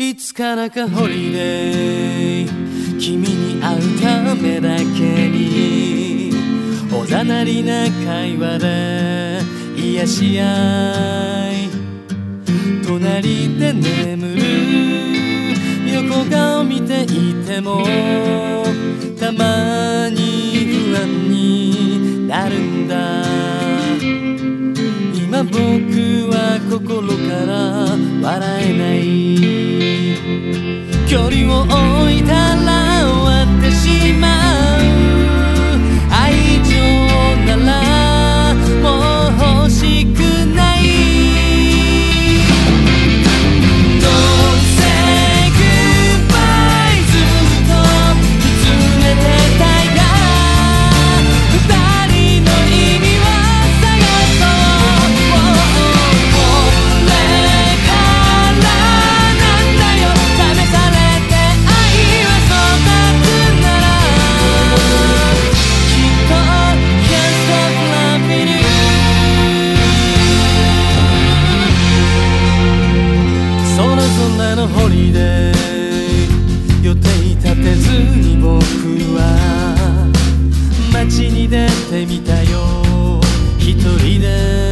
いつからかホリデー君に会うためだけにおざなりな会話で癒し合い隣で眠る。横顔見ていてもたまに不安になるんだ。今僕は心から笑え距離をのホリデー。予定立てずに僕は街に出てみたよ。一人で。